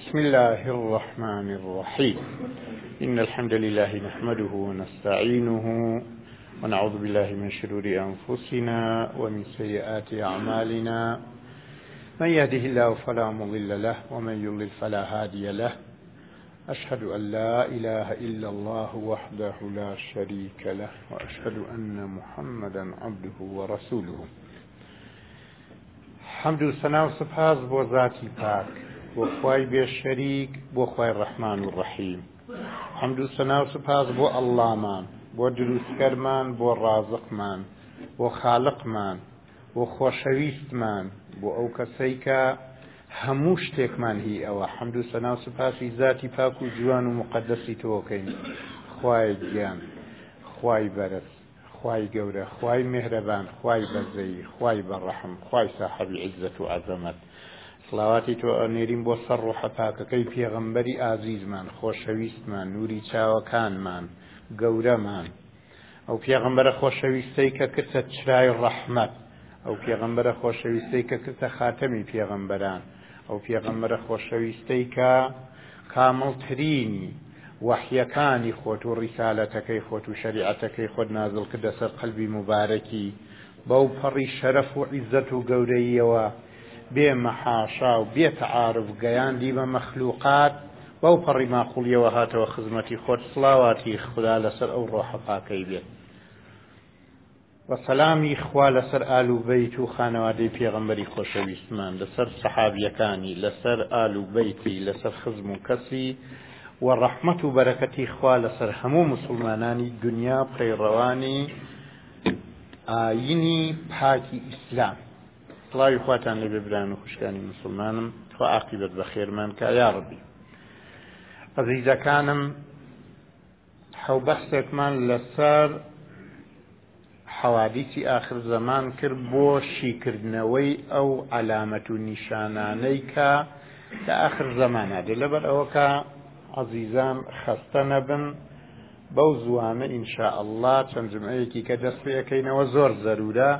بسم الله الرحمن الرحيم إن الحمد لله نحمده ونستعينه ونعوذ بالله من شرور أنفسنا ومن سيئات أعمالنا من يهده الله فلا مضل له ومن يضلل فلا هادي له أشهد أن لا إله إلا الله وحده لا شريك له وأشهد أن محمدا عبده ورسوله حەمد و سەنا و سوپاس بۆ زاتی پاک، بۆ خوای بێ شەریک، بۆ خوای ڕەحمان و ڕەحیم. حەمد و سەنا و سوپاس بۆ ئەڵڵامان، بۆ درووستکەرمان، بۆ ڕازقمان، بۆ خالقمان، بۆ خۆشەویستمان، بۆ ئەو کەسەی کە هەموو شتێکمان هی ئەوە. حەمد و سەنا و سوپاسی زاتی پاک و جوان و موقەدەسی تۆکەین خوایە گیان، خوای بەرز. خوای گەورە خوای مێهرەبان خوای بەزەیی خوای بەڕەحم خوای ساحەبی عیزەت و عەزەمەت سڵاواتی تۆ ئەنێرین بۆ سەر ڕۆحە پاکەکەی پێغەمبەری ئازیزمان خۆشەویستمان نووری چاوەکانمان گەورەمان ئەو پێغەمبەرە خۆشەویستەی کە کردە چرای ڕەحمەت ئەو پێغەمبەرە خۆشەویستەی کە کردە خاتەمی پێغەمبەران ئەو پێغەمبەرە خۆشەویستەی کە کامڵترینی وەحیەکانی خۆت و ڕیسالەتەکەی خۆت و شەریعەتەکەی خۆت نازڵ کردە سەر قەلبی موبارەکی، بەو پەڕی شەرەف و عیزەت و گەورەییەوە بێ مەحاشا و بێ تەعارف گەیاندی بە مەخلوقات، بەو پەڕی ماقوڵیەوە هاتەوە خزمەتی خۆت، سڵاواتی خودا لەسەر ئەو ڕۆحە پاکەی بێت. و سەلامی خوا لەسەر ئال و بەیت و خانەوادەی پێغەمبەری خۆشەویستمان لەسەر سەحابیەکانی لەسەر ئال و بەیتی لەسەر خزم و کەسی و ڕەحمەت و بەرەکەتی خوا لەسەر هەموو مسلمانانی دنیا پەیڕەوانی ئاینی پاکی ئیسلام سڵاوی خواتان لە بێبران و خوشکانی مسلمانم خوا عقیبەت بە خێرمان کا یاڕبی ئەزیزەکانم حەو بەحسێکمان لەسەر حەوادیسی ئاخر زەمان کرد بۆ شیکردنەوەی ئەو عەلامەت و نیشانانەی کە لە ئاخر زەمانە دێ لەبەر ئەوەکە عەزیزان خەستە نەبن بەو زوانە ئینشاء الله چەند جمعەیەکی کە دەست پێەکەینەوە زۆر زەرورە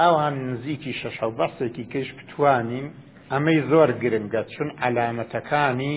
ئەوان نزیکی شەش و بەسێکی کەش بتوانین ئەمەی زۆر گرنگە چون علامەتەکانی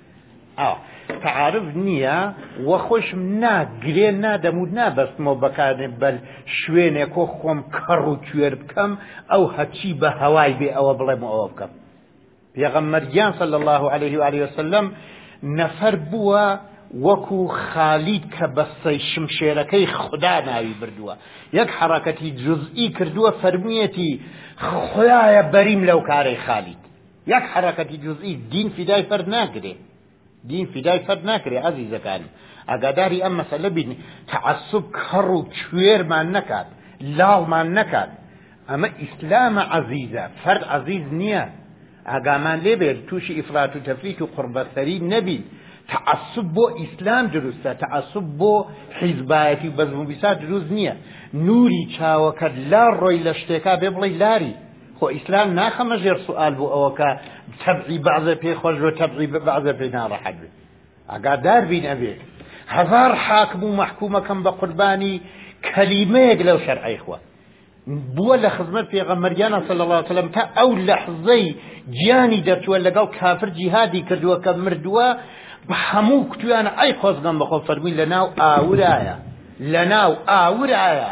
ئا تەعارف نییە و خۆشم نا گرێ نادەم و نابەستمەوە بەکارێ بەل شوێنێکۆ خۆم کەڕ و کوێر بکەم ئەو هەچی بە هەوای بێ ئەوە بڵێم ئەوە بکەم پێغەممەریان سەل الله عليه و عليه وسلم نەفەر بووە وەکو خالید کە بەسەی شمشێرەکەی خوددا ناوی بردووە یەک حڕەکەتی جزئی کردووە فەرمیەتی خۆیایە بەریم لەو کارەی خالید یەک حەرەکەتی جزئی دین فیدای فەرد ناکرێ دین فیدای فەرد ناکرێ ئازیزەکانی ئاگاداری ئەم مەسەلە بین تعسب کەڕ و کوێرمان نەکات لاڵمان نەکات ئەمە ئیسلامە عەزیزە فەرد عەزیز نییە ئاگامان لێبێت تووشی ئیفرات و تەفریت و قڕبەسەری نەبین تعصب بۆ ئیسلام دروستە تعصب بۆ حیزبایەتی بەزموبیسا دروست نییە نوری چاوەکەت لا ڕۆی لە شتێکا بێ بڵی لاری خۆ ئیسلام ناخەمە ژێر سوال بۆ ئەوە کە تەبعی بەعزە پێ خۆش بە تەبعی بە بەعزە پێ ناڕەحەت بێت ئاگادار بین ئەبێت هەزار حاکم و مەحکومەکەم بە قوربانی کەلیمەیەک لەو شەرعی خوە بووە لە خزمەت پێغەمەریانە سە لە وڵاتەلم تا ئەو لەحزەی گیانی دەرچووە لەگەڵ کافر جیهادی کردووە کە مردووە بە هەموو کوتویانە ئەی خۆزگەم بەخۆ فەرمووی لە ناو ئاورایە لە ناو ئاورایە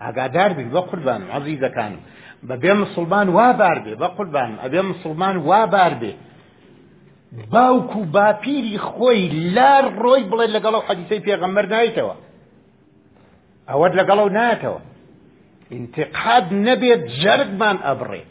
ئاگادار بین بە قوربانم عەزیزەکانم بەبێ مسلمان وا بار بێ بە قوربانم ئەبێ مسلمان وا بار بێ باوک و باپیری خۆی لار ڕۆی بڵێ لەگەڵ و حەدیسەی پێغەمبەر نایتەوە ئەوەت لەگەڵ و نایەتەوە انتقاد نەبێت جەرگمان ئەبڕێت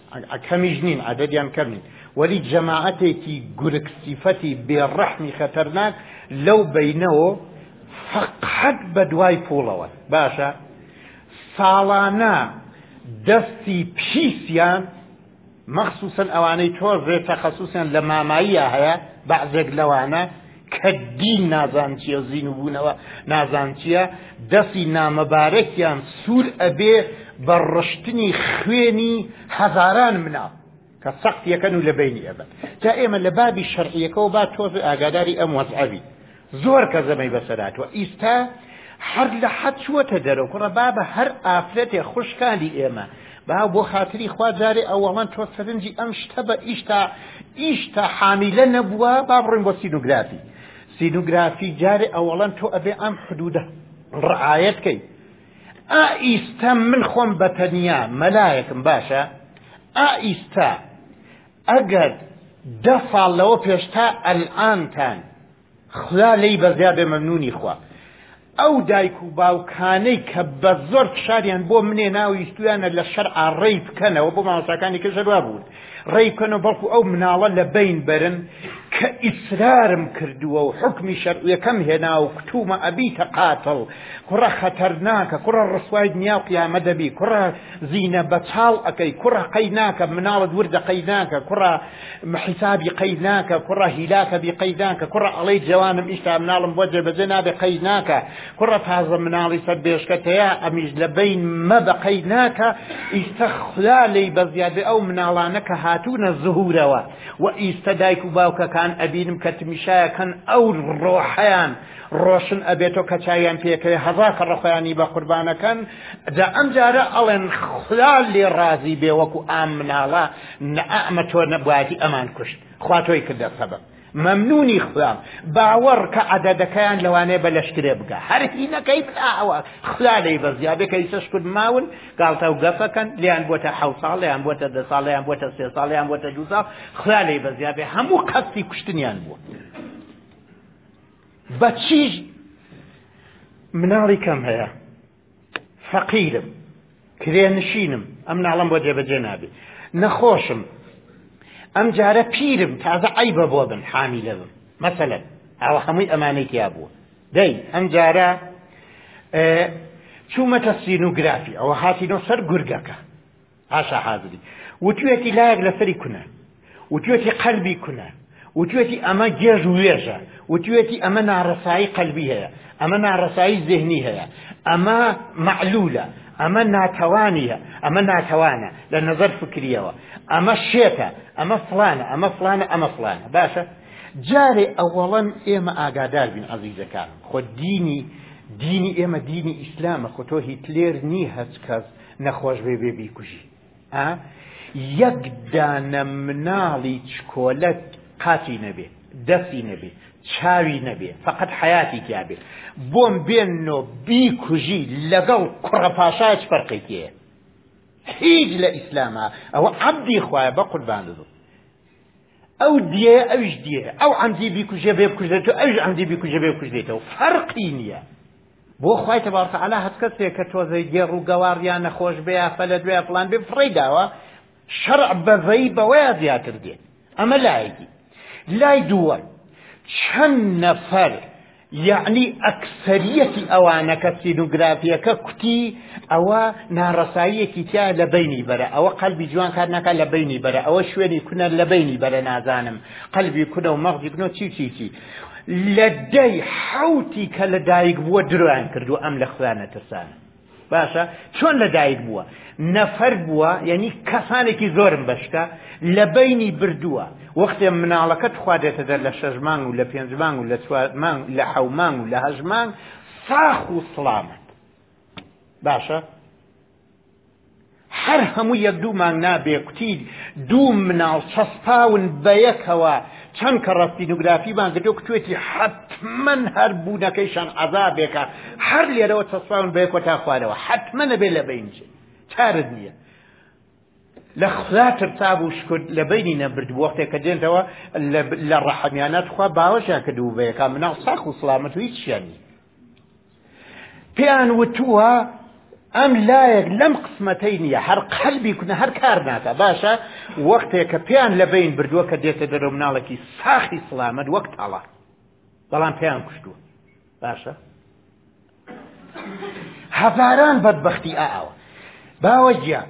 کەمیش نین عەدەدیان کەم نین وەلی جەماعەتێکی گورگ سیفەتی بێڕەحمی خەتەرناک لەو بینەوە فقط بە دوای پوڵەوە باشە ساڵانە دەستی پیسیان مەخصوصن ئەوانەی تۆزێ تەخصوصیان لە ماماییە هەیە بەعزێک لەوانە کە دین نازانچیە زین و بوونەوە نازانچیە دەستی نامەبارەکیان سوور ئەبێ بە ڕشتنی خوێنی هەزاران منا کە سەخت یەکەن و لە بینی ئەبن جا ئێمە لە بابی شەرعیەکەەوە با تۆز ئاگاداری ئەم وەزعەوی زۆر کە زەمەی بەسەراتوە ئیستا هەر لە حەچوەتە دەرەوە کوڕە بابە هەر ئافرەتێ خوشکانی ئێمە با بۆ خاتری خوا جارێ ئەوەڵەن تۆ سەرنجی ئەم شتە بە ئیشتا ئیشتا حامیلە نەبووە با بڕین بۆ سینوگرافی سینوگرافی جارێ ئەوەڵەن تۆ ئەبێ ئەم حدودە ڕعاەت کەی ئا ئیستا من خۆم بەتەنیا مەلایەکم باشە ئا ئیستا ئەگەر دە ساڵ لەوە پێشتا ئەلعانتان خوا لێی بەزیا بێ مەمنونی خوا ئەو دایک و باوکانەی کە بە زۆر فشاریان بۆ منێ ناویستویانە لە شەر ئاڕێی بکەنەوە بۆ مامۆستاکانی کەژەروا بوون ڕێی بکەنەوە بەڵکو ئەو مناڵە لە بین برن کە ئیسرارم کردووە و حکمی شەرعیەکەم هێنا و کتومە ئەبیتە قاتڵ کوڕە خەتەرناکە کوڕە ڕسوای دنیا و قیامە دەبی کوڕە زینە بەچاڵ ئەەکەی کوڕە قەی ناکە مناڵت وردە قەی ناکە کوڕە حیسابی قەید ناکە کوڕە هیلاکە بی قەید ناکە کوڕە ئەڵەی جوانم ئیشتا مناڵم بۆ جێبەجێ نابێ قەید ناکە کوڕە تازە مناڵی سەر بێشکەتەیە ئەمیش لە بین مە بە قەید ناکە ئیستە خلا لی بەزیادێ ئەو مناڵانە کە هاتوونە زهورەوە و ئیستە دایک و باوکەکان ئەبینم کە تمیشایەکەن ئەو ڕۆحیان ڕۆشن ئەبێتۆ کە چاویان پێکەوێ هەزا کە ڕەخۆیانی بە قوربانەکەن جا ئەم جارە ئەڵێن خلا لێ ڕازی بێ وەکو ئام مناڵە نەعەمە تۆ نەبوایەتی ئەمان کوشت خوا تۆی کردە سەبب مەمنونی خوام باوەڕ کە عەدەدەکەیان لەوانەیە بە لەشکرێ بگە هەر هینەکەی بناوە خلا لەی بەزیا بێکە ئیسەش کورد ماون گاڵتە و گەفەکەن لیان بۆتە حەو ساڵیان بۆتە دە ساڵیان بۆتە سێ ساڵیان بۆتە دو ساڵ خلا لەی بەزیا بێ هەموو قەستی کوشتنیان بووە بە چیش مناڵی کەم هەیە فەقیرم، کرێنشینم، ئەم ناڵەم بۆ جێبەجێ نابێ، نەخۆشم، ئەم جارە پیرم تازە عیبە بۆ بن حامی لە بم مەسەلەن ئەوە هەمووی ئەمانەی تیا بووە دەی ئەم جارە چوومەتە سینوگرافی ئەوە هاتینەوە سەر گورگەکە پاشا حازری وتوێتی لایەک لەسەری کونە وتوێتی قەلبی کونە وتوێتی ئەمە گێژ و وێژە وتوێتی ئەمە ناڕەسایی قەلبی هەیە ئەمە ناڕەسایی زهنی هەیە ئەمە معلولە ئەمە ناتەوانیە ئەمە ناتەوانە لە نظر فکریەوە ئەمە شێتە ئەمە فلانە ئەمە فلانە ئەمە فلانە باشە جارێ ئەوەڵەن ئێمە ئاگادار بین عزیزەکان خۆ دینی دینی ئێمە دینی ئیسلامە خۆ تۆ هیتلێر نی هەچ کەس نەخۆش بێ بێ بیکوژی ئا یەک دانە مناڵی چکۆلە قاچی نەبێ دەستی نەبێ چاوی نەبێ فقط حیاتی تیاابێ بۆم بێنۆ بیکوژی لەگەڵ کوڕە پاشاچ فەرقێکەیە هیچ لە ئیسلامە ئەوە عەبدی خوایە بە قوربان دەدو ئەو دیەیە ئەویش دیەیە ئەو عەمدی بیکوژێ بێ بکوژێتەوە ئەویش عەمدی بیکوژێ بێ بکوژێتەوە فەرقی نییە بۆ خی تەبارتەعالا هەست کەسێک کە تۆزەی گێڕ و گەواڕیان نەخۆش بێ یافە لە دوێ فلان بێ فڕی داوە شەرع بەڤەی بەوەیە زیاتر دێت ئەمە لایەکی لای دووەم چەند نەفەر یەعنی ئەکسەریەتی ئەوانە کە سینوگرافیەکە کوتی ئەوە ناڕەساییەکی تیا لە بینی بەرە ئەوە قەلبی جوان کار ناکە لە بینی بەرە ئەوە شوێنی کونە لە بینی بەرە نازانم قەلبی کونە و مەغزی بنۆ چی چیچی لە دەی حوتی کە لە دایک بووە درۆیان کردو ئەم لە خویانە ترسانە باشە چۆن لەدایک بووە نەفەر بووە یعنی کەسانێکی زۆرم بەشکە لە بینی بردووە وەختێ مناڵەکە تخوا دێتە دەر لە شەژمان و لە پێنجمان و لە چوارمان لە حەومان و لە هەژمان ساخ و سڵامت باشە هەر هەموو یەک دوو مانگ نابێ کوتی دوو مناڵ چەسپاون بەیەکەوە چەند کە ڕەستی نوگرافیمان گردو کوتێتی حتممەن هەر بوونەکەیشان عذابێکە هەر لێرەوە چەسپاون بەیەکەوە تا خوارەوە حتممە نەبێ لە بینج چارت نییە لە خدا ترساب و شکرد لە بینی نەبرد وەختێک کە دێنەوە لە ڕەحەمیانات خوا باوەشیان کردو بەیەکە مناڵ ساخ و سلامەت و هیچ شیانی پێیان وتووە ئەم لایەک لەم قسمەتەی نییە هەر قەلبی کونە هەر کار ناکە باشە وەختێک کە پێیان لە بین بردووە کە دێتە دەرە مناڵێکی ساخی سلامەت وەک تاڵا بەڵام پێیان کوشتووە باشە هەزاران بەدبختی ئاوە باوەجیان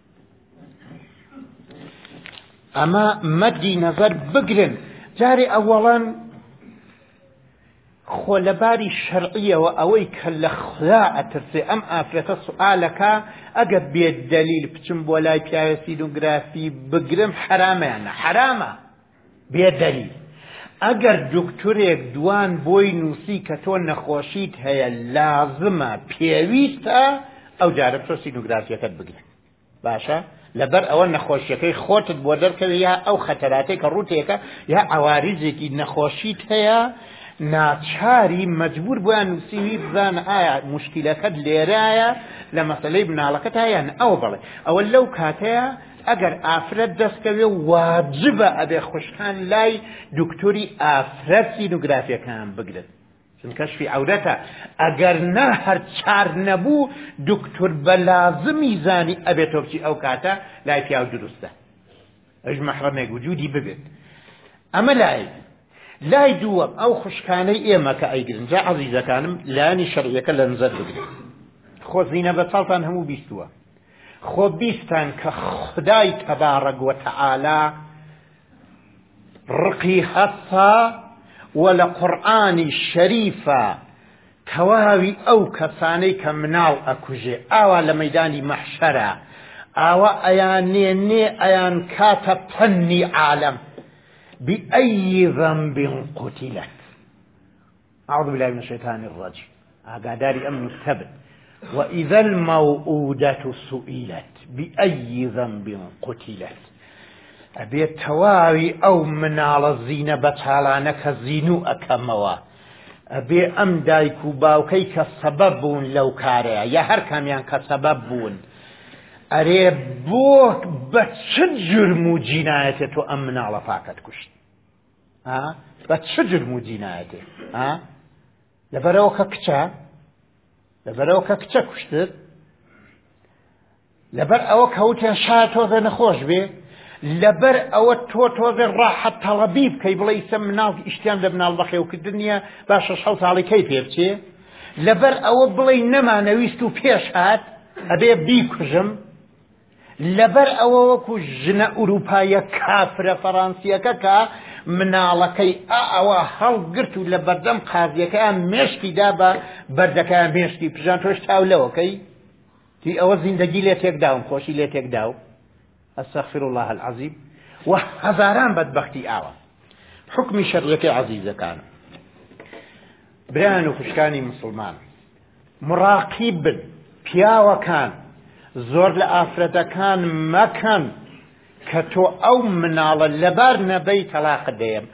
ئەمە مەدی نەزەر بگرن جارێ ئەوەڵەن خۆ لەباری شەرعیەوە ئەوەی کە لە خلا ئەترسێ ئەم ئافرەتە سوالەکە ئەگە بێت دەلیل بچم بۆ لای پیاوە سیدوگرافی بگرم حرامەیانە حرامە بێ دەلیل ئەگەر دوکتورێک دوان بۆی نووسی کە تۆ نەخۆشیت هەیە لازمە پێویستە ئەو جارە تۆ سینوگرافیەکەت بگرێت باشە لەبەر ئەوە نەخۆشیەکەی خۆتت بۆ دەرکەوێت یا ئەو خەتەراتێک کە ڕوتێکە یا ئاواریزێکی نەخۆشیت هەیە ناچاری مجبور بۆیان نووسیوی بزانە ئایا مشکلەکەت لێرایە لە مەسلەی مناڵەکە تایان ئەو بڵێ ئەوە لەو کاتەیە ئەگەر ئافرەت دەستکەوێ واجبە ئەبێ خوشکان لای دکتۆری ئافرەت سینوگرافیەکان بگرن کەشفی عورەتە ئەگەر نە هەر چار نەبوو دکتور بە لازمی زانی ئەبێت تۆپچی ئەو کاتە لای پیاو دروستە ئەش مەحرەمێک وجودی ببێت ئەمە لای لای دووەم ئەو خوشکانەی ئێمە کە ئەیگرن جا عزیزەکانم لانی شەڕیەکە لە نزەر بگرن خۆزینە بە چاڵتان هەموو بیستووە خۆ بیستان کە خودای تەبارەک وەتەعالا ڕقی هەسا و لە قورآانی شەریفە تەواوی ئەو کەسانەی کە مناڵ ئەکوژێ ئاوا لە مەدانی مەحشەرە ئاوا ئەیان نێ نێ ئەیان کاتە پەنی عالم بأي ذنب قتلت اعوذ باللە من الشیطان الرجیم ئاگاداری ئەم نکتە بن وإذا الموءودة سئلت بأي ذنب قتلت ئەبێت تەواوی ئەو مناڵە زینە بە چاڵانە کە زین و ئەکەمەوە ئەبێ ئەم دایک و باوکەی کە سەبەب بوون لەو کارەیە یا هەر کامیان کە سەبەب بوون ئەرێ بۆ بە چ جرم و جینایەتێت تۆ ئەم مناڵە پاکەت کوشت ها بە چ جرم و جینایەتێ ها لەبەرەوە کە کچە لەبەرەوە کە کچە کوشتت لەبەر ئەوە کەوتیان شا تۆزە نەخۆش بێ لەبەر ئەوە تۆ تۆزە ڕاحەت تەڵەبی بکەی بڵێ سە مناڵ ئیشتیان لە مناڵ بەخێوکردن نیە باشە شەڵ تاڵیکەی پێ بچێ لەبەر ئەوە بڵێ نەمانەویست و پێش هات ئەبێ بیکوژم لەبەر ئەوە وەکو ژنە ئوروپایە کافرە فەڕانسیەکە کە مناڵەکەی ئا ئەوە هەڵگرت و لە بەردەم قازیەکەیان مێشکی دا بە بەردەکەیان مێشکی پژان تۆش تاو لەوەکەی تی ئەوە زیندگی لێ تێکداوم خۆشی لێ تێکدا و ئەسەخفر الله العظیم و هەزاران بەدبختی ئاوە حکمی شەریەکەی عزیزەکان بران و خوشکانی مسلمان مڕاقیب بن پیاوەکان زۆر لە ئافرەتەکان مەکەن کە تۆ ئەو مناڵە لەبار نەبەی تەلاقت دەیەم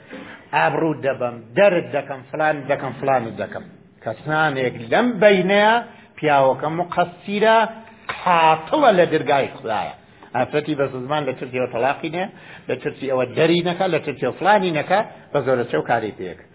ئابڕوو دەبم دەرت دەکەم فلان دەکەم فلانت دەکەم کەسانێک لەم بینەیە پیاوەکە مقەسیرە قاتڵە لە درگای خدایە ئافرەتی بە زمان لە ترتیەوە تەلاقی نێ لە ترتی ئەوە دەری نەکە لە ترتیەوە فلانی نەکە بە زۆرە چەو کاری پێک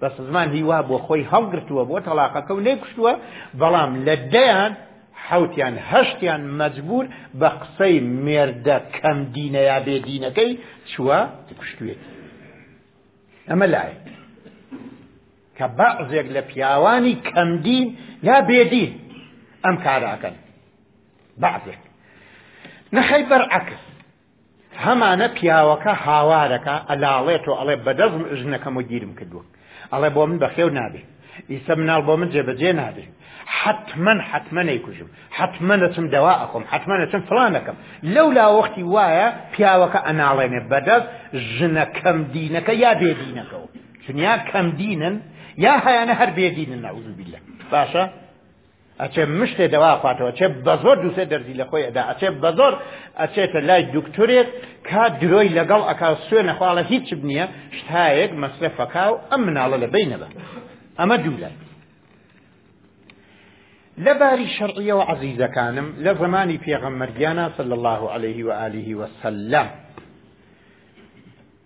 بەس زمان هی وا بۆ خۆی هەڵگرتووە بۆ تەلاقەکە و نەیکوشتووە بەڵام لە دەیان حوتیان هەشتیان مەجبور بە قسەی مێردە کەم دینەیا بێ دینەکەی چووە کوشتوێتی ئەمە لایە کە بەعزێک لە پیاوانی کەم دین یا بێدین ئەم کاراکەن بەعزێک نەخەی بەرعکس هەمانە پیاوەکە هاوارەکە ئەلاڵێت و ئەڵێ بەدەست ژنەکەم و گیرم کردووە ئەڵێ بۆ من بەخێو نابێ ئیسە مناڵ بۆ من جێبەجێ نابێ حتممەن حتممەەی کوژم حتممەەتم دەوا ئەخۆم حتممەەتم فلانەکەم لەو لا وەختی وایە پیاوەکە ئەناڵێنێ بەدەست ژنە کەم دینەکە یا بێدینەکەەوە چونیا کەم دینن یا هەیانە هەر بێدینن ناوزبیلە باشە ئەچێ مشتێ دەوا خواتەوە چێ بە زۆر دووسێ دەرزی لە خۆی ئەدا ئەچێ بە زۆر ئەچێتە لای دکتۆرێک کا درۆی لەگەڵ ئەکا سوێ نەخواڵە هیچ نییە شتایەک مەسرەفەکا و ئەم مناڵە لە بین نەبە ئەمە دوو لای لە باری شەرعیەوە عزیزەکانم لە زمانی پێغەممەرگیانە سل الله عليه و عليه وسلم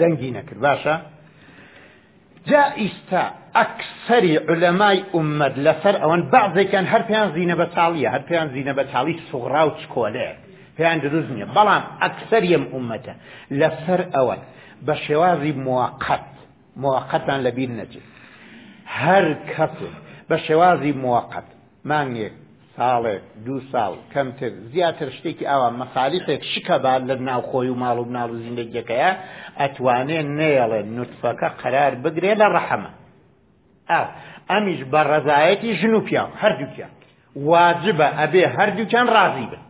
دەنگی نەکرد باشە جا ئیستا ئەکسەری علەمای ئومەت لەسەر ئەوەن بەعزێکیان هەر پێیان زینە بە تاڵیە هەر پێیان زینە بە تاڵی سوغرا و چکۆلێ پێیان دروست نییە بەڵام ئەکسەریم ئومەتە لەسەر ئەوەن بە شێوازی موقت موقتان لەبیر نەجێت هەر کەسێک بە شێوازی موقت مانگێک ساڵێک، دوو ساڵ، کەمتر، زیاتر، شتێکی ئاوا، مەسالیحێک شکە با لە ناو خۆی و ماڵ و مناڵ و زیندەگیەکەیا، ئەتوانێ نەیەڵێ نوتفەکە قەرار بگرێ لە ڕەحم، ئا، ئەمیش بە ڕەزایەتی ژن و پیاو، هەردووکیان، واجبە ئەبێ هەردووکیان ڕازی بن.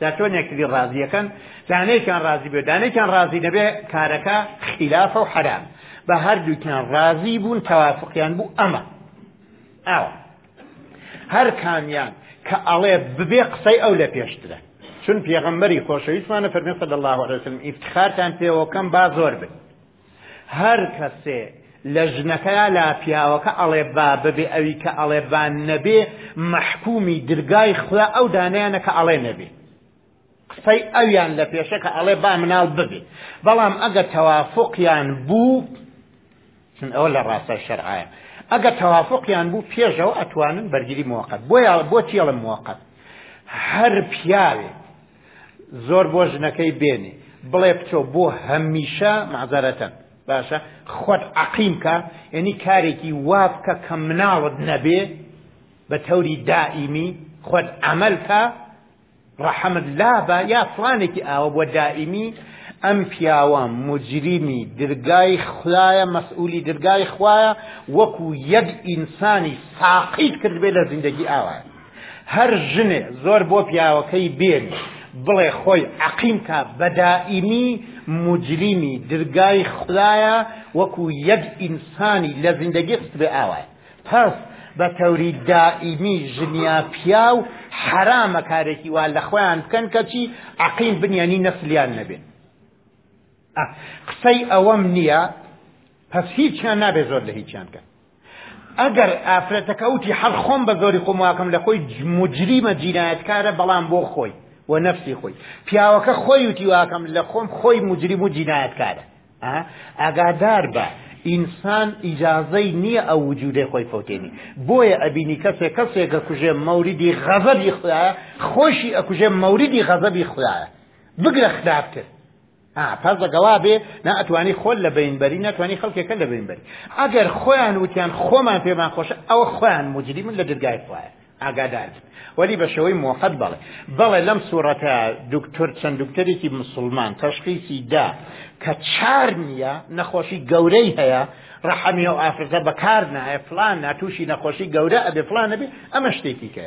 جا چۆن یەکتری ڕازیەکەن دانێکیان ڕازی بێ دانێکیان ڕازی نەبێ کارەکە خلافە و حرام بە هەردووکیان ڕازی بوون تەوافقیان بوو ئەمە ئاوە هەر کامیان کە ئەڵێ ببێ قسەی ئەو لە پێشترە چون پێغمبەری خۆشەویستمانە فەرمی صلی الله عليه وسلم افتخارتان پێوەکەم با زۆر بن هەرکەسێ لە ژنەکە یا لا پیاوەکە ئەڵێ با ببێ ئەوی کە ئەڵێ با نەبێ مەحکومی درگای خدا ئەو دانیانە کە ئەڵێ نەبێ قسەی ئەویان لە پێشە کە ئەڵێ با مناڵ ببێ بەڵام ئەگە تەوافقیان بوو چون ئەوە لە ڕاستە شەرعایە ئەگە تەوافقیان بوو پێشەوە ئەتوانن بەرگری موقت بۆ بۆ تێڵم موقت هەر پیاوێ زۆر بۆ ژنەکەی بێنێ بڵێ بچۆ بۆ هەمیشە مەعزەرەتەن باشە خۆت عقیمکە یعنی کارێکی وا بکە کە مناڵت نەبێ بە تەوری دائیمی خۆت ئەمەلکە ڕەحمت لابە یا فلانێکی ئاوە بۆ دائیمی ئەم پیاوە مجریمی درگای خدایە مەسئولی درگای خوایە وەکو یەک ئینسانی ساقیت کردبێت لە زیندگی ئاوایە هەر ژنێ زۆر بۆ پیاوەکەی بێن بڵێ خۆی عقیم کا بەدائیمی مجریمی درگای خدایە وەکو یەک ئینسانی لە زیندەگی خست بێ ئاوای پس بە تەوری دائیمی ژنیا پیا و حرامە کارێکی وا لە خۆیان بکەن کەچی عقیم بنیانی نەسلیان نەبێت قسەی ئەوەم نییە پس هیچیان نابێ زۆر لە هیچیان کە ئەگەر ئافرەتەکە وتی هەر خۆم بە زۆری قومواکەم لە خۆی مجریمە جینایەتکارە بەڵام بۆ خۆی و نفسی خۆی پیاوەکە خۆی وتی واکەم لە خۆم خۆی مجریم و جینایەتکارە ئاگادار بە ئینسان ئیجازەی نییە ئەو وجودێ خۆی فوتێنی بۆیە ئەبینی کەسێک کەسێکە کوژێ مەوریدی غەزەبی خۆیە خۆشی ئەکوژێ مەوریدی غەزەبی خۆیە بگرە خراپتر ئا پس بە گەڵا بێ نا ئەتوانی خۆل لە بین بەری ناتوانی خەڵکێکە لە بین بەری ئەگەر خۆیان وتیان خۆمان پێمان خۆشە ئەوە خۆیان مجری من لە درگای خوایە ئاگادار وەلی بە شێوەی موقت بەڵێ بەڵێ لەم سوورەتە دکتۆر چەند دکتەرێکی مسلمان تەشخیسی دا کە چار نییە نەخۆشی گەورەی هەیە ڕەحەمی و ئافرەتە بەکار نایە فلان ناتوشی نەخۆشی گەورە ئەبێ فلان نەبێ ئەمە شتێکی کە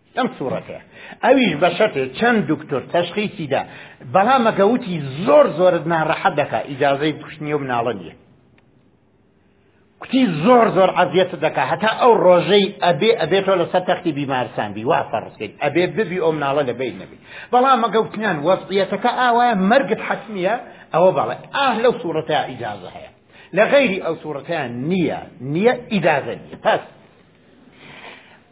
لەم سوڕەتەیە ئەویش بە شەرتێ چەند دکتۆر تەشخیسی دا بەڵام ئەگە وتی زۆر زۆرت ناڕەحەت دەکا ئیجازەی کوشتنی و مناڵە نییە کوتی زۆر زۆر عەزیەت دەکا هەتا ئەو ڕۆژەی ئەبێ ئەبێتەوە لەسەر تەختی بیمارسان بی وا فەڕستێت ئەبێ ببی ئەو مناڵە لە بیت نەبی بەڵام ئەگە وتنان وەسیەتەکە ئاوایە مەرگت حەتمیە ئەوە بەڵێ ئاه لەو سوورەتە ئیجازە هەیە لە غەیری ئەو سوورەتیان نییە نییە ئیجازە نیە پس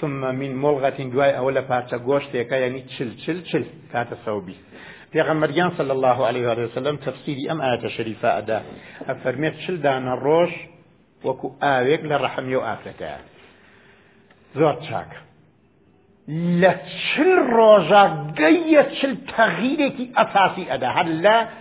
ثم من ملغة دوای ئەوە لە پارچە گۆشتێکە یعنی چل چل چل کاتە سەو بیست پێغەمبەرگیان صلی الله عليه وآله وسلم تفسیری ئەم ئاەتە شەریفە ئەدا ئەفەرمێت چل دانە ڕۆژ وەکو ئاوێک لە ڕەحمی و ئافرەتە زۆر چاکە لە چل ڕۆژە گەیە چل تەغیرێکی ئەساسی ئەدا هەر لە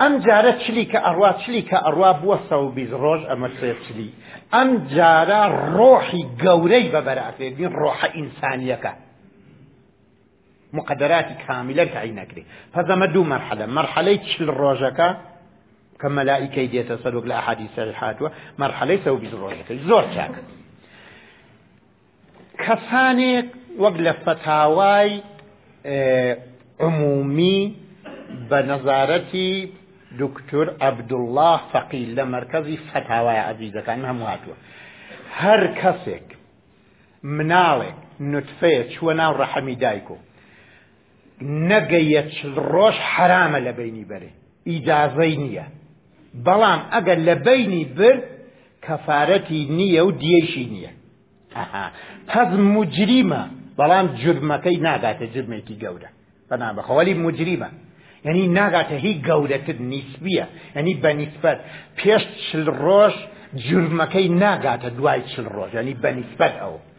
ئەم جارە چلی کە ئەڕوا چلی کە ئەڕوا بووە سە و بیست ڕۆژ ئەمە سێ چلی ئەم جارە ڕۆحی گەورەی بە بەرافێنی ڕۆحە ئینسانیەکە مقدراتی کامیلە تعی نەکرێت پەزەمە دوو مەرحەلە مەرحەلەی چل ڕۆژەکە کە مەلائیکەی دێتە سەرۆک لە ئەحادی سەری هاتووە مەرحەلەی سە و بیست ڕۆژەکەی زۆر چاکە کەسانێک وەک لە فەتاوای عمومی بە نەزارەتی دکتور عەبدوڵڵا فەقی لە مەرکەزی فەتاوای عەزیزەکان هەموو هاتووە هەر کەسێک مناڵێک نوتفەیە چووە ناو ڕەحەمی دایک و نەگەیە چل ڕۆژ حەرامە لە بینی بەرێ ئیجازەی نییە بەڵام ئەگەر لە بینی برد کەفاەتی نییە و دیێشی نییە قەز مجریمە بەڵام جرمەکەی ناگاتە جرمێکی گەورە بەنا بەخەوەلی مجریمە یعنی ناگاتە هی گەورەتر نیسبیە ینی بە نیسبەت پێش چل ڕۆژ جرمەکەی ناگاتە دوای چل ڕۆژ ینی بە نیسبەت ئەو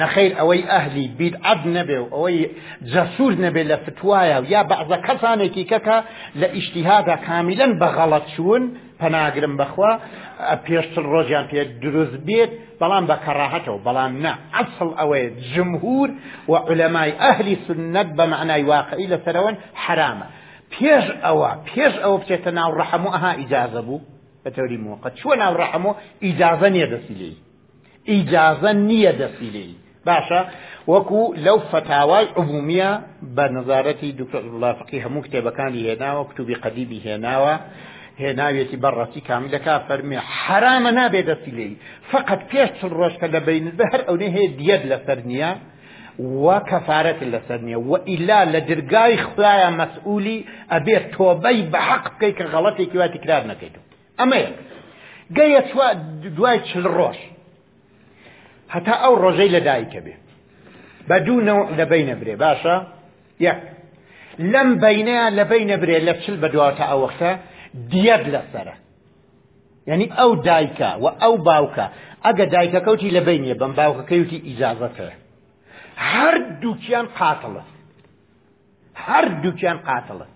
نەخیر ئەوەی ئەهلی بیدعەت نەبێ و ئەوەی جەسور نەبێ لە فتوایە و یا بەعزە کەسانێکی کەکە لە ئیشتیهادا کامیلەن بە غەڵەت چوون پەناگرم بەخوا پێشتر ڕۆژیان پێ دروست بێت بەڵام بە کەڕاهەتەوە بەڵام نە ئەسڵ ئەوەیە جمهور و علەمای ئەهلی سنت بە معنای واقعی لەسەرەوەن حرامە پێش ئەوە پێش ئەوە بچێتە ناو ڕەحەمو ئەها ئیجازە بوو بە تەوری موقت چوە ناو ڕەحەمو ئیجازە نیە دەسی لێی ئیجازە نییە دەستی لێی باشە وەکو لەو فەتاوای عمومیە بە نظارەتی دکتۆر وڵافقی هەموو کتێبەکانی هێناوە کتوبی قەدیبی هێناوە هێناوێتی بەڕەتی کامیلەکە فەرمی حرامە نابێ دەستی لێی فقط پێش چل ڕۆژکە لە بینت بە هەر ئەوێ هەیە دیەت لەسەر نییە و کەفاەت لەسەر نییە و ئیلا لە درگای خدایە مەسئولی ئەبێت تۆبەی بە حەق بکەیت کە غەڵەتێکی واتی کرار نەکەیت ئەمەیە گە یەچوە دوای چل ڕۆژ هەتا ئەو ڕۆژەی لە دایکە بێ بە دوو نەوع لە بینە برێ باشە یەک لەم بینەیە لە بینە برێ لە چل بە دواتە ئەوەختە دیەت لەسرە یعنی ئەو دایکە و ئەو باوکە ئەگە دایکە کەوتی لە بینە بەم باوکەکەوتی ئیجازەتە هەر دووکیان قاتڵە هەر دووکیان قاتڵە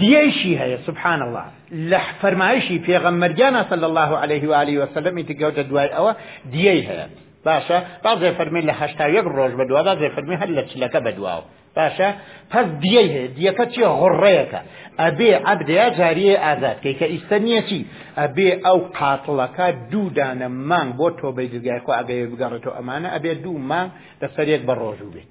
دیەیشی هەیە سبحان اللە لە فەرمایشی پێغەممەرگیانە صلی الله عليه و آله وسلم ئیتی گەوتە دوای ئەوە دیەی هەیە باشە بازێ فەرمی لە هەشتا یەک ڕۆژ بە دوا بازێ فەرمی هەر لە چلەکە بەدواوە باشە پس دیەی هەیە دیەکە چی غڕەیەەکە ئەبێ عبدەیە جاریە ئازاد کەی کە ئیستا نییە چی ئەبێ ئەو قاتڵەکە دوو دانە مانگ بۆ تۆبەی دگای خۆ ئەگەی بگەڕێتەوە ئەمانە ئەبێ دوو مانگ لەسەر یەک بە ڕۆژوو بێت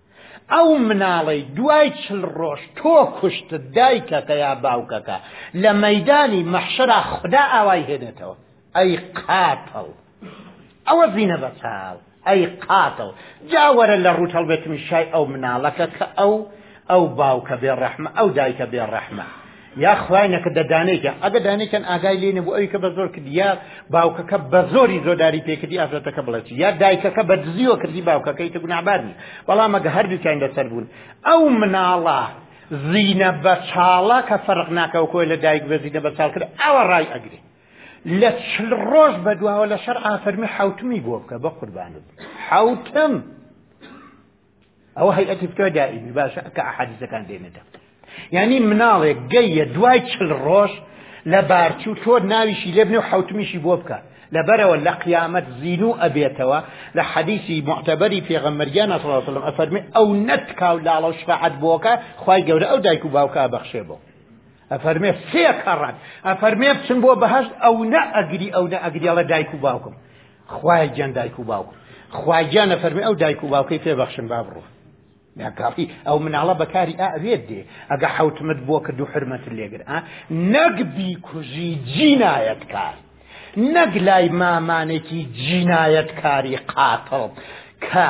ئەو مناڵەی دوای چل ڕۆژ تۆ کوشتت دایکەکە یا باوکەکە لە مەدانی مەحشرا خدا ئاوای هێنێتەوە ئەی قاتڵ ئەوە زینە بە چاو ئەی قاتڵ جاوەرە لە ڕووتەڵ بێتمی شای ئەو مناڵەکە کە ئەو ئەو باوکە بێ ڕەحمە ئەو دایکە بێ ڕەحمە یا خوای نەکردە دانێکیان ئەگە دانێکیان ئاگای لێ نەبوو ئەوی کە بە زۆر کرد یا باوکەکە بە زۆری زۆداری پێکردی ئافرەتەکە بڵێت یا دایکەکە بە دزیوە کردی باوکەکەی تە گونابارنی بەڵام ئەگە هەردووکیان لەسەر بوون ئەو مناڵە زینە بە چاڵە کە فەرق ناکەەوە کۆی لە دایک بە زینە بە چاڵ کرد ئەوە ڕای ئەگرێ لە چل ڕۆژ بە دواوە لە شەر ئافەرمی حوتمی بۆ بکە بە قوربانت حوتم ئەوە هەیئەتی بکەوە دائیمی باشە کە ئەحادیسەکان دێنێتە یعنی مناڵێک گەیە دوای چل ڕۆژ لە بارچوو تۆ ناویشی لێبنێ و حوتمیشی بۆ بکە لەبەرەوە لە قیامەت زین و ئەبێتەوە لە حەدیسی معتەبەری پێغەمەریان ئەسڵسلم ئەفەرمی ئەو نەتکاو لاڵە و شفاعت بۆکە خی گەورە ئەو دایک و باوکە بەخشێ بۆ ئەفەرمێ سێ کەڕان ئەفەرمێ بچن بۆ بەهشت ئەو نە ئەگری ئەو نە ئەگریاڵە دایک و باوکم خوایە گیان دایک و باوک خوای گیان نەفەرمی ئەو دایک و باوکەی پێ بەخشن با بڕۆ ناکاڵی ئەو مناڵە بەکاری ئاوێت دێ ئەگە حوتمت بووە کە دوو حرمەت لێگر ئا نەک بیکوژی جینایەت کار نەک لای مامانێکی جینایەتکاری قاتڵ کە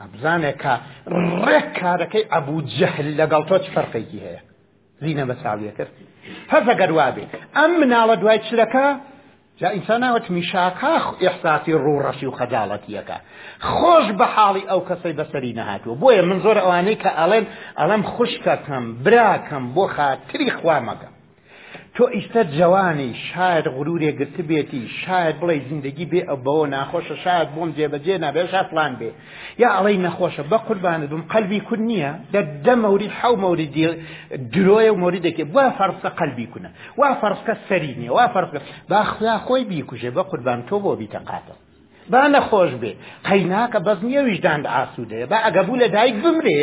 ئەبزانێک کە ڕێک کارەکەی ئەبوو جەهل لەگەڵ تۆ چ فەرقێکی هەیە زینە بە چاویە کرد هەز ئەگەر وابێ ئەم مناڵە دوای چلەکە جا ئینسان ناوەت میشاکاخ ئێحساسی ڕوڕەشی و خەجاڵەتیەکە خۆش بە حاڵی ئەو کەسەی بەسەری نەهاتوە بۆیە من زۆر ئەوانەی کە ئەڵێن ئەڵم خوشکەکەم براکەم بۆ خاتری خوامەکەم تۆ ئیستە جەوانی، شایەد غرورێ گرتبێتی، شایەد بڵێی زیندەگی بێ ئەو بەوە ناخۆشە، شایەد بۆم جێبەجێ نابێ، شا فلان بێ. یا ئەڵێی نەخۆشە، بە قوربانت بم قەلبی کون نییە، دە دە مەورید حەو مەورید درۆیە و مەوریدێکی وا فەرزکە قەلبی کونە، وا فەرزکە سەری نییە، وا فەرزکە با خودا خۆی بیکوژێ بە قوربان تۆ بۆ بیتە قاتڵ. با نەخۆش بێ قەیناکە بەس نییە ویژدان ئاسوودەیە با ئەگە بوو لە دایک بمرێ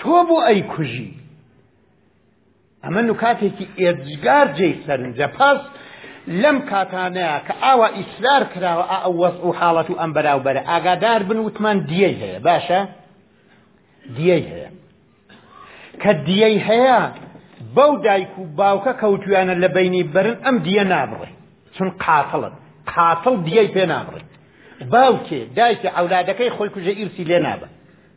تۆ بۆ ئەی کوژی ئەمە نکاتێکی ئێجگار جێی سەرنجە پاس لەم کاتانەیە کە ئاوا ئیسرار کراوە ئەو وەز و حاڵەت و ئەم بەراوبەرە ئاگادار بن وتمان دیەی هەیە باشە دیەی هەیە کە دیەی هەیە بەو دایک و باوکە کەوتویانە لە بینی بەرن ئەم دیە نابڕێ چون قاتڵن قاتڵ دیەی پێ نابڕێ باوکێ دایکە ئەولادەکەی خۆی کوژە ئیرسی لێ نابە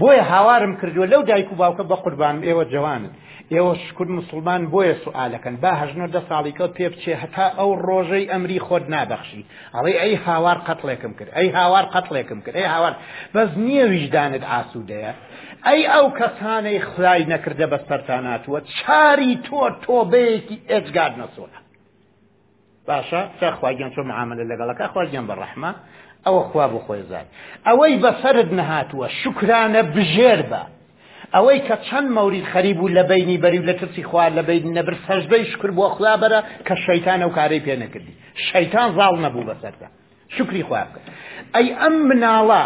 بۆیە هاوارم کردووە لەو دایک و باوکە بە قوربانم ئێوە جوانن ئێوە شکر مسلمان بۆیە سوالەکەن با هەژنە دە ساڵی کەوت پێ بچێ هەتا ئەو ڕۆژەی ئەمری خۆت نابەخشی ئەڵێ ئەی هاوار قەتڵێکم کرد ئەی هاوار قەتڵێکم کرد ئەی هاوار بەس نییە ویژدانت ئاسوودەیە ئەی ئەو کەسانەی خدای نەکردە بە سەرتاناتوە چاری تۆ تۆبەیەکی ئێجگار نەسۆە باشە سا خواگیان چۆ معاملە لەگەڵەکە خواگیان بە ڕەحمە ئەوە خوا بۆ خۆی زار ئەوەی بەسەرت نەهاتووە شکرانە بژێر بە ئەوەی کە چەند مەوری خەریب و لە بینی بەری و لە ترسی خوار لە بین نەبر سەژدەی شکر بۆ خدا بەرە کە شەیتان ئەو کارەی پێ نەکردی شەیتان زاڵ نەبوو بەسەردا شوکری خوا بکە ئەی ئەم مناڵە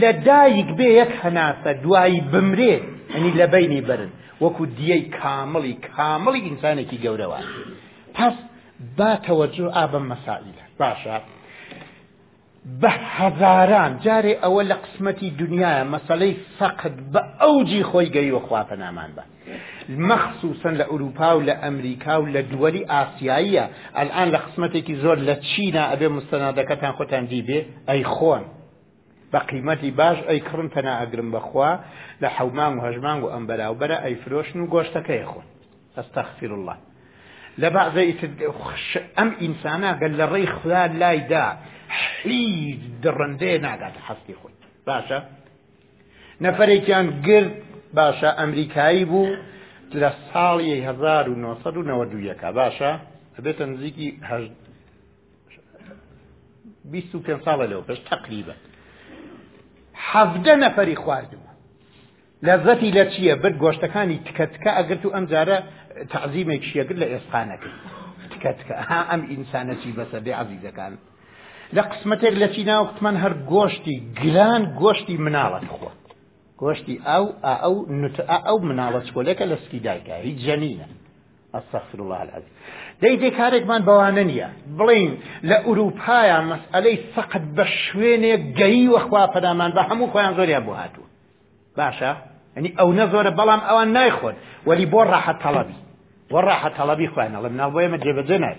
لە دایک بێ یەک هەناسە دوایی بمرێ ئەنی لە بینی برن وەکو دیەی کامڵی کامڵی ئینسانێکی گەورەوە پس با تەوەجو ئابم مەسائلە باشە بە هەزاران جارێ ئەوە لە قسمەتی دنیاە مەسلەی فەقت بە ئەوجی خۆی گەیوە خواپە نامان بە مەخسوسەن لە ئوروپا و لە ئەمریکا و لە دووەلی ئاسیاییە ئەلان لە قسمەتێکی زۆر لە چینا ئەبێ مستەنادەکەتان خۆتان دیبێ ئەی خۆن بە قیمەتی باش ئەی کڕن تەنا ئەگرم بەخوا لە حەومان و هەژمان و ئەم بەراوبەرە ئەی فرۆشن و گۆشتەکەی خۆن ئەستەخفیر الله لە بەعزە ئەم ئینسانە گەل لە ڕێی خدا لایدا حیز دڕندەیە ناگاتە حەستی خۆی باشە نەفەرێکیان گرت باشە ئەمریکایی بوو لە ساڵی 1990 باشە بێتە نزیکی 25 ساڵە لەو پێش تقریبە حەفدە نەفەری خواردبوو لەزەتی لە چییە برد گۆشتەکانی تکە تکە ئەگرت و ئەم جارە تعزیمێک شیەگر لە ئێسقانەکە تکە تکە ها ئەم ئینسانەچی بەسەر دێ عزیزەکان لە قسمەتێک لە چی ناوقتمان هەر گۆشتی گران گۆشتی مناڵە دەخۆت گۆشتی ئەو ئەو نوت ئەو مناڵە چۆلەکە لە سکی دایکە هیچ جەنینە ئەستەخر الله العز دەی دەی کارێکمان بەوانە نییە بڵین لە ئوروپایا مەسئلەی سەقت بە شوێنێک گەی وەخوا پەدامان بە هەموو خۆیان زۆریا بۆ هاتوو باشە ئەنی ئەو نە زۆرە بەڵام ئەوان نایخۆن وەلی بۆ ڕاحەت تەڵەبی بۆ ڕاحەت تەڵەبی خوێنەڵە مناڵ بۆ ئێمە جێبەجێ نای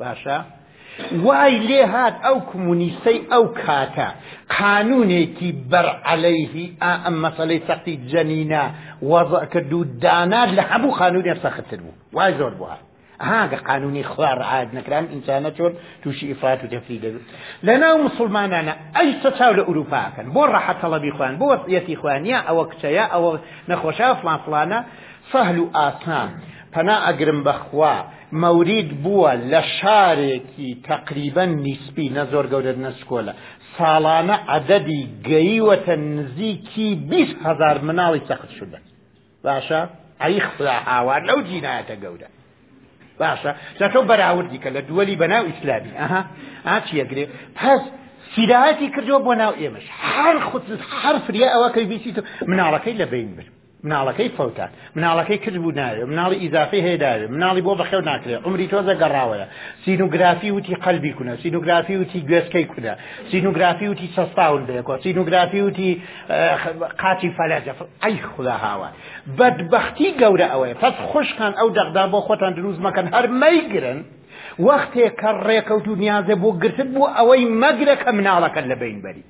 باشە وای لێ هات ئەو کمونیستەی ئەو کاتە قانونێکی بەر عەلەیهی ئا ئەم مەسەلەی سەختی جەنینە وەزع کرد و دانات لە هەموو قانونێ سەختتر بوو وای زۆر بووە هاگە قانونی خوا ڕعاەت نەکران ئینسانە چۆن تووشی ئیفات و دەفری دەبێت لە ناو مسلمانانە ئەی سە چاو لە ئوروپاکەن بۆ ڕەحەت تەڵەبی خوان بۆ وەسیەتی خوانیە ئەوە کچەیە ئەوە نەخۆشە فلان فلانە سەهل و ئاسان پەنا ئەگرم بەخوا مەورید بووە لە شارێکی تەقریبەن نیسبی نە زۆر گەورەت نە سکۆلە ساڵانە عەدەدی گەیوەتە نزیکی بیست هەزار مناڵی سەخت شدە باشە ئەی خدا هاوار لەو جینایەتە گەورە باشە جاتۆ بەراوردی کە لە دووەلی بەناو ئیسلامی ئەها ئاچیەگرێ پس سیراەتی کردووە بۆ ناو ئێمەش هەر خود هەر فریا ئەوە کەی بیسی مناڵەکەی لە بین برد مناڵەکەی فەوتان مناڵەکەی کچ بوو ناوێ مناڵی ئیزافی هەیە داوێ مناڵی بۆ بەخێو ناکرێ عمری تۆزە گەڕاوەیە سینوگرافی وتی قەلبی کونە سینوگرافی وتی گوێستکەی کونە سینوگرافی وتی سەستاون بەیەکۆ سینوگرافی وتی قاچی فەلەجە ئەی خدا هاوە بەدبختی گەورە ئەوەیە پس خوشکان ئەو دەغدا بۆ خۆتان دروست مەکەن هەر مەیگرن وەختێک کە ڕێکەوت و نیازە بۆ گرتن بوو ئەوەی مەگرە کە مناڵەکەن لە بین بەری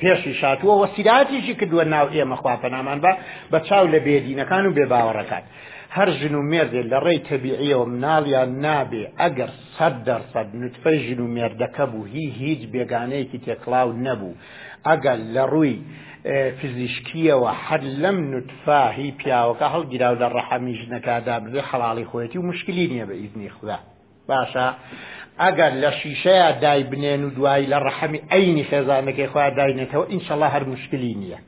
پێشیش هاتووە وە سیراتیشی کردووە ناو ئێمە خوا پەنامان بە بە چاو لە بێدینەکان و بێباوەڕەکان هەر ژن و مێردێ لە ڕێی تەبیعیەوە مناڵیان نابێ ئەگەر سەد دەرسەد نوتفەی ژن و مێردەکە بوو هی هیچ بێگانەیەکی تێکڵاو نەبوو ئەگەر لە ڕووی فزیشکیەوە هەر لەم نوتفا هی پیاوەکە هەڵگیراو لە ڕەحەمی ژنەکەدا بێ حەڵی خۆەتی و مشکلی نییە بە ئیزنی خدا باشە ئەگەر لە شیشەیە دایبنێن و دوایی لە ڕەحەمی ئەینی خێزانەکەی خۆیان داینێتەوە ئینشەڵا هەر مشکلی نییە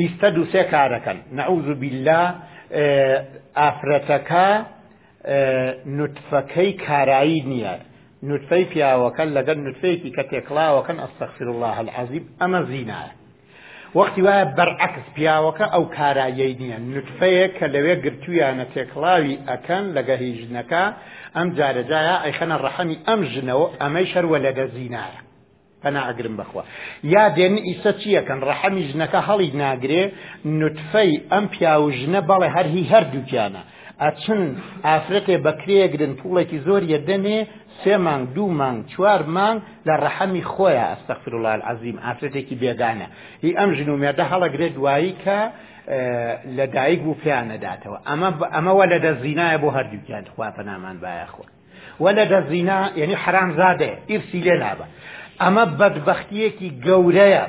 ئیستە دووسێ کارەکەن نەعوز و بیللا ئافرەتەکە نوتفەکەی کارایی نییە نوتفەی پیاوەکە لەگەر نوتفەیەکی کە تێکڵاوەکەن ئەستەخفر الله العظیم ئەمە زینایە وەختی وایە بەرعەکس پیاوەکە ئەو کاراییەی نییە نوتفەیەک کە لەوێ گرتوویانە تێکڵاوی ئەکەن لەگە هی ژنەکە ئەم جارە جایا ئەیخەنە ڕەحەمی ئەم ژنەوە ئەمەی شەروە لە دەزینایە پەناگرم بخوا یا دێن ئیسە چیەکەن ڕەحەمی ژنەکە هەڵی ناگرێ نوتفەی ئەم پیاو ژنە بەڵێ هەرهی هەردووکیانە ئەچن ئافرەتێ بەکرێگرن پوڵێکی زۆر یەدەنێ سێ مانگ دوو مانگ چوار مانگ لە ڕەحەمی خۆیان ئەستەغفراللە العظیم ئافرەتێکی بێگانە هی ئەم ژن و مێردە هەڵەگرێت دوایی کە لە دایک بوو پێیان نەداتەوە ئەمە ئەمەوە لە دەزینایە بۆ هەردووکیان خوا پەنامان بایە خۆ وە لە دەزینا یعنی حرام زادەیە ئیرسی لێ نابە ئەمە بەدبەختیەکی گەورەیە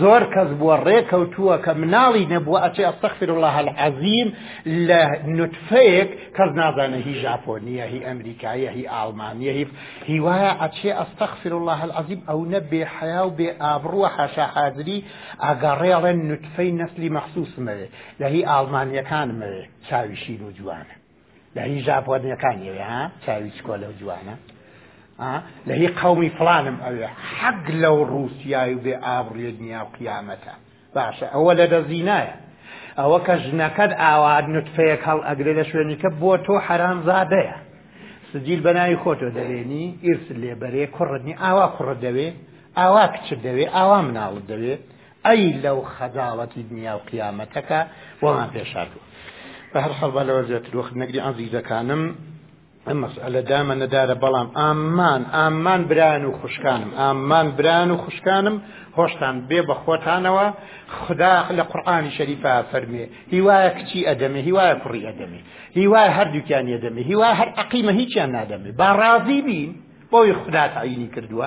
زۆر کەس بووە ڕێکەوتووە کە مناڵی نەبووە ئەچێ ئەستەخفر الله العظیم لە نوتفەیەک کەس نازانە هی ژاپۆنیە هی ئەمریکایە هی ئاڵمانیە هی هیوایە ئەچێ ئەستەخفر الله العظیم ئەو نە بێ حیا و بێ ئابڕووە حاشا حاضری ئاگەڕێڵێن نوتفەی نەسلی مەخصوصمەوێ لە هی ئاڵمانیەکانمەوێ چاویشین و جوانە لە هی ژاپۆنیەکان ئەوێ ها چاوی چکۆ لەو جوانە لە هی قومی فلانم ئەوێ حەق لەو ڕوسیای و بێ ئابڕێ دنیا و قیامەتە باشە ئەوە لە دەزینایە ئەوە کە ژنەکەت ئاوا نوتفەیەک هەڵ ئەگرێ لە شوێنیکە بۆ تۆ حەرام زادەیە سجیل بەناوی خۆتۆ دەرێنی ئیرس لێبەرێ کوڕنی ئاوا کوڕ دەوێ ئاوا کچ دەوێ ئاوا مناڵت دەوێ ئەی لەو خەجاڵەتی دنیا و قیامەتەکە بۆمان پێشاردووە بە هەر حەڵ بە لەوە زیاتر وەخت نەگری ئازیزەکانم ئەم مەسئلە دامە نەدارە بەڵام ئامان ئامان بران و خوشکانم ئامان بران و خوشکانم هۆشتان بێ بە خۆتانەوە خدا لە قورآانی شەریفا فەرمێ هیوایە کچی ئەدەمێ هیوایە کوڕی ئەدەمێ هیوای هەردووکیان ئەدەمێ هیوا هەر عقیمە هیچیان نادەمێ با ڕازی بین بۆی خدا تعینی کردووە